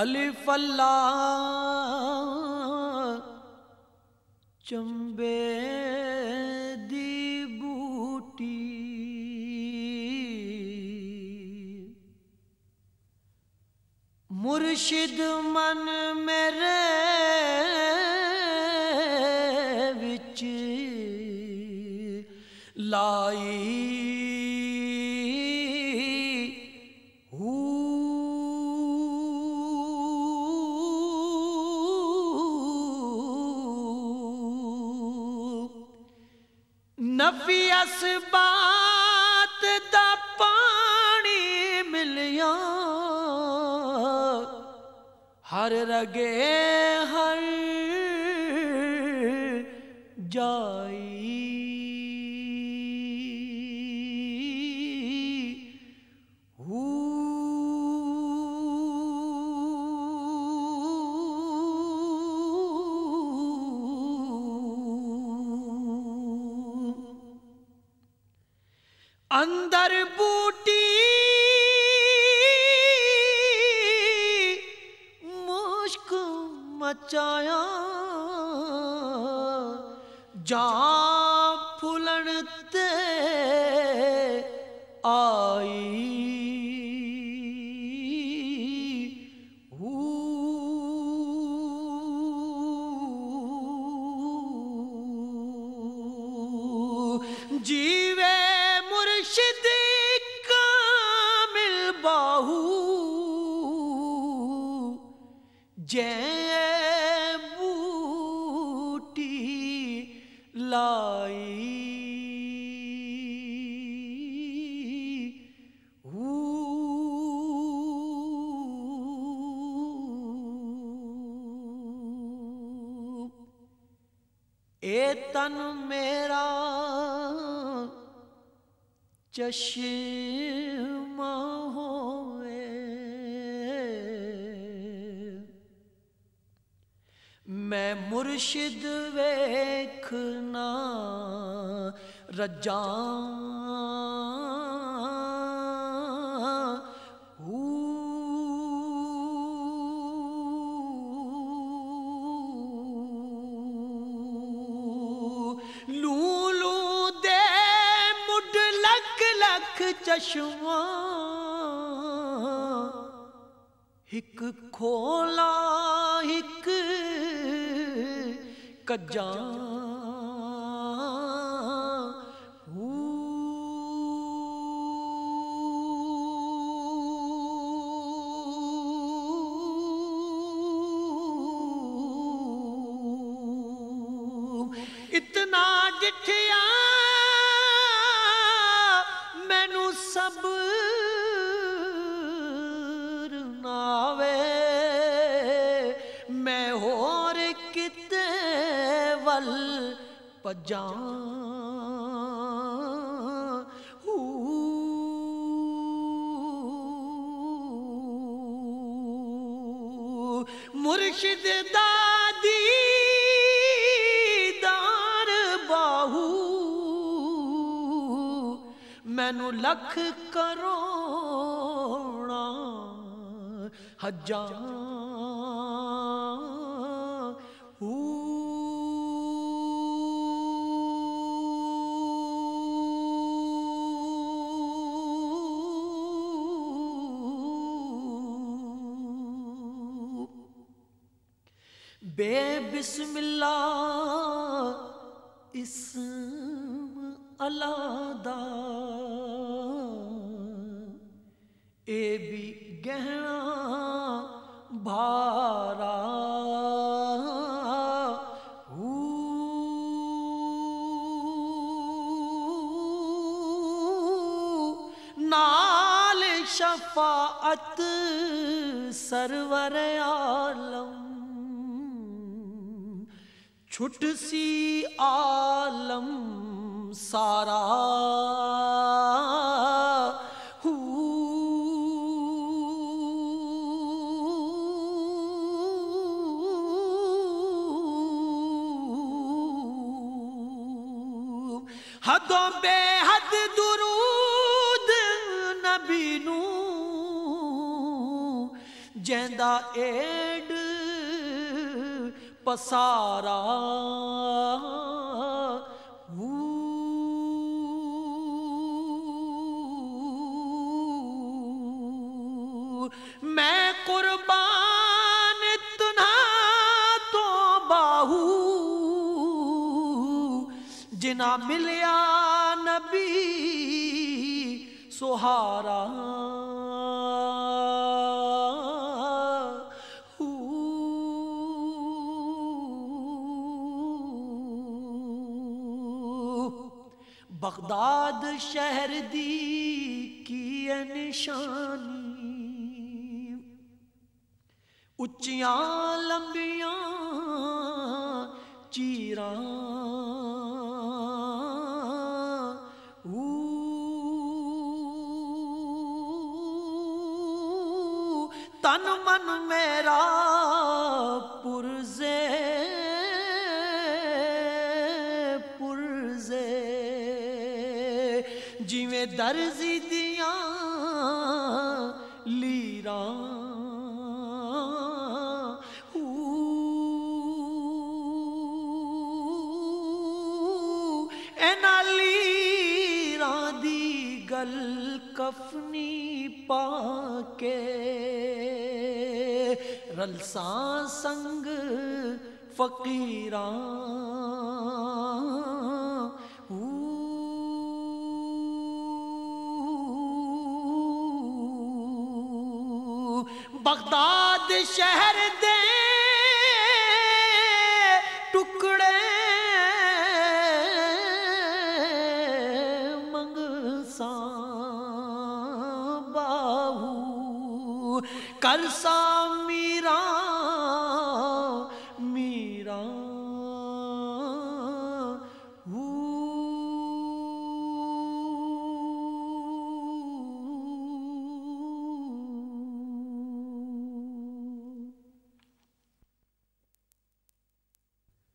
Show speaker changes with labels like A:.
A: الف اللہ چمبے دی بوٹی۔ مرشد من میرے نفی اسبات دا پانی ملیا۔ ہر رگے ہر اندر بوٹی مشک مچایا جان پھلن تے آئی۔ جیوے جے بوٹی لائی اے تن میرا چشمہ ہوئے میں مرشد ویکھنا رجاں۔ لولو چشمہ ہک کھولا ہک کجا اتنا جٹھیا پجاں مرشد دادی دار باہو۔ مینو لکھ کروڑا حجاں۔ بے بسم اللہ اسم اللہ اے بھی گہنا بھارا۔ نال شفاعت سرور عالم۔ چھٹ سی عالم سارا۔ حدوں بے حد درود نبی نو۔ جیندہ اے پسارا۔ میں قربان تنا تو باہو جنا ملیا نبی سہارا۔ بغداد شہر دی کی نشانی۔ اچیاں لمبیاں چیراں۔ تن من میرا پرزے۔ درزی دیاں لیراں اینا لیراں دی گل کفنی پا کے سنگ فقیراں۔ بغداد شہر دے ٹکڑے منگسا باہو کرسام